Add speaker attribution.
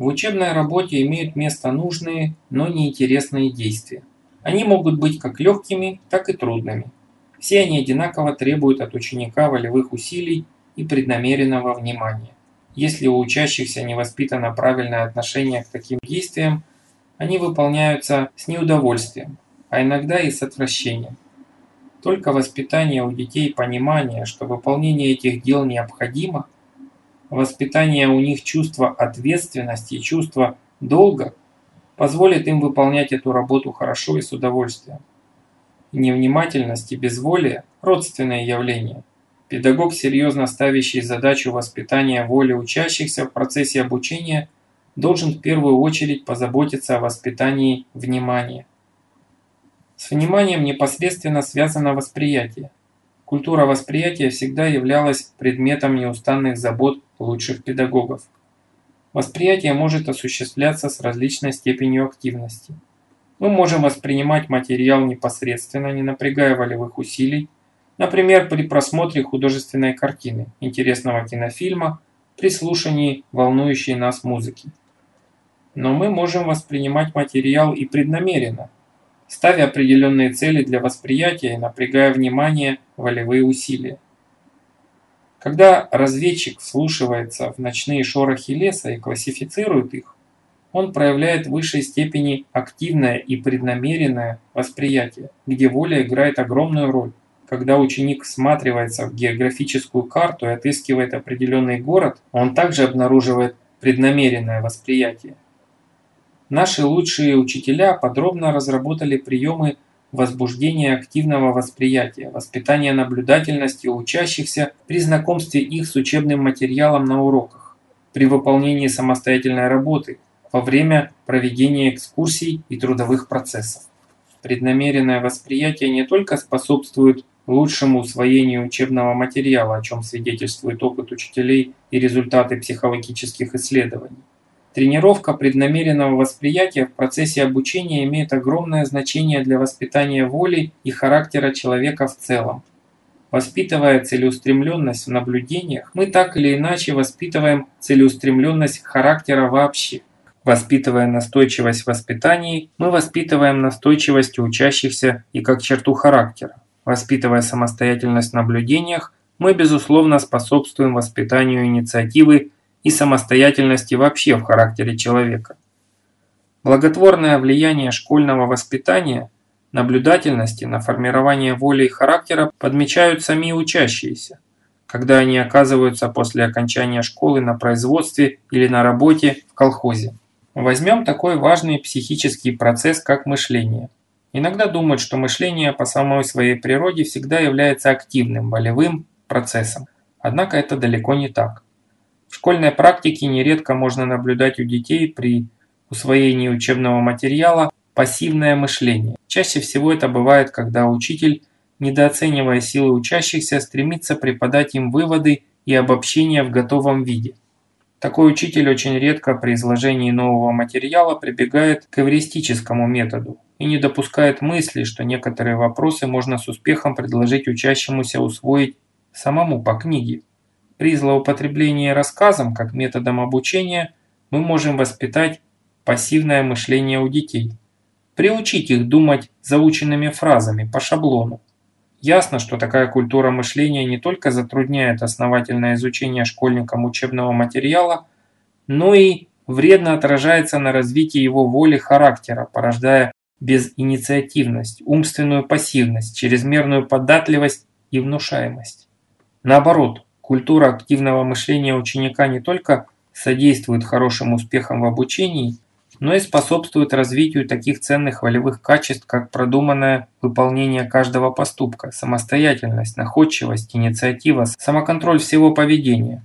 Speaker 1: В учебной работе имеют место нужные, но неинтересные действия. Они могут быть как легкими, так и трудными. Все они одинаково требуют от ученика волевых усилий и преднамеренного внимания. Если у учащихся не воспитано правильное отношение к таким действиям, они выполняются с неудовольствием, а иногда и с отвращением. Только воспитание у детей понимания, что выполнение этих дел необходимо, воспитание у них чувства ответственности и чувства долга позволит им выполнять эту работу хорошо и с удовольствием. Невнимательность и безволие – родственные явления. Педагог, серьезно ставящий задачу воспитания воли учащихся в процессе обучения, должен в первую очередь позаботиться о воспитании внимания. С вниманием непосредственно связано восприятие. Культура восприятия всегда являлась предметом неустанных забот лучших педагогов. Восприятие может осуществляться с различной степенью активности. Мы можем воспринимать материал непосредственно, не напрягая волевых усилий, например, при просмотре художественной картины, интересного кинофильма, при слушании волнующей нас музыки. Но мы можем воспринимать материал и преднамеренно, ставя определенные цели для восприятия и напрягая внимание волевые усилия. Когда разведчик вслушивается в ночные шорохи леса и классифицирует их, он проявляет в высшей степени активное и преднамеренное восприятие, где воля играет огромную роль. Когда ученик всматривается в географическую карту и отыскивает определенный город, он также обнаруживает преднамеренное восприятие. Наши лучшие учителя подробно разработали приемы возбуждения активного восприятия, воспитания наблюдательности у учащихся при знакомстве их с учебным материалом на уроках, при выполнении самостоятельной работы, во время проведения экскурсий и трудовых процессов. Преднамеренное восприятие не только способствует лучшему усвоению учебного материала, о чем свидетельствует опыт учителей и результаты психологических исследований, Тренировка преднамеренного восприятия в процессе обучения имеет огромное значение для воспитания воли и характера человека в целом. Воспитывая целеустремленность в наблюдениях, мы так или иначе воспитываем целеустремленность характера вообще. Воспитывая настойчивость в воспитании, мы воспитываем настойчивость у учащихся и как черту характера. Воспитывая самостоятельность в наблюдениях, мы безусловно способствуем воспитанию инициативы и самостоятельности вообще в характере человека. Благотворное влияние школьного воспитания, наблюдательности на формирование воли и характера подмечают сами учащиеся, когда они оказываются после окончания школы на производстве или на работе в колхозе. Возьмем такой важный психический процесс, как мышление. Иногда думают, что мышление по самой своей природе всегда является активным, волевым процессом. Однако это далеко не так. В школьной практике нередко можно наблюдать у детей при усвоении учебного материала пассивное мышление. Чаще всего это бывает, когда учитель, недооценивая силы учащихся, стремится преподать им выводы и обобщения в готовом виде. Такой учитель очень редко при изложении нового материала прибегает к эвристическому методу и не допускает мысли, что некоторые вопросы можно с успехом предложить учащемуся усвоить самому по книге. При злоупотреблении рассказом как методом обучения мы можем воспитать пассивное мышление у детей. Приучить их думать заученными фразами по шаблону. Ясно, что такая культура мышления не только затрудняет основательное изучение школьникам учебного материала, но и вредно отражается на развитии его воли характера, порождая безинициативность, умственную пассивность, чрезмерную податливость и внушаемость. Наоборот, Культура активного мышления ученика не только содействует хорошим успехам в обучении, но и способствует развитию таких ценных волевых качеств, как продуманное выполнение каждого поступка, самостоятельность, находчивость, инициатива, самоконтроль всего поведения.